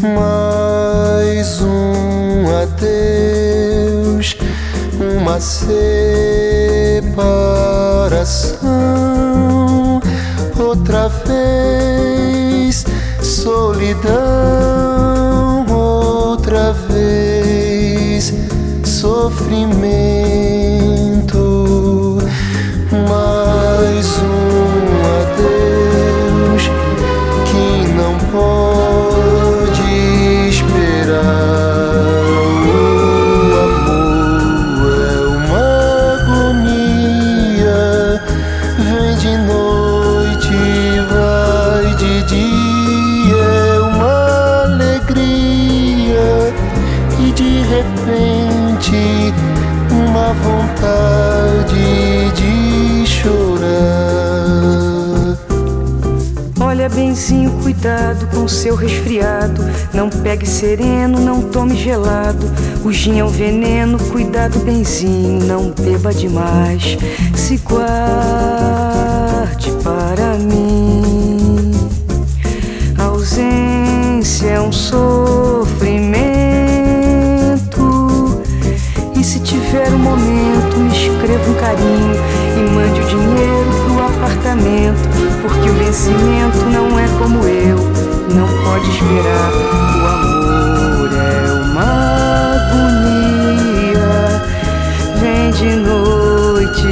mais um adeus, uma separação, outra vez solidão, outra vez sofrimento, repente uma vontade de chorar. Olha, benzinho, cuidado com seu resfriado. Não pegue sereno, não tome gelado. O gin é um veneno, cuidado, benzinho, não beba demais. Se guarde para mim. Tiver um momento, me escreva um carinho e mande o dinheiro pro apartamento. Porque o vencimento não é como eu, não pode esperar. O amor é uma agonia, vem de noite,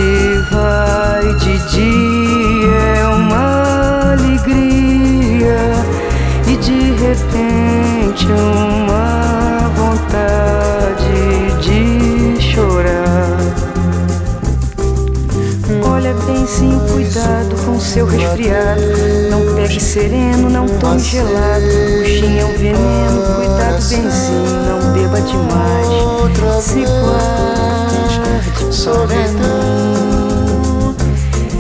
vai de dia, é uma alegria e de repente uma Cuidado com seu resfriado. Não pegue sereno, não tome gelado. O gin é um veneno, cuidado, benzinho, não beba demais. Se guarde, solidão,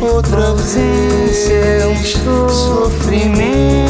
outra ausência é um sofrimento.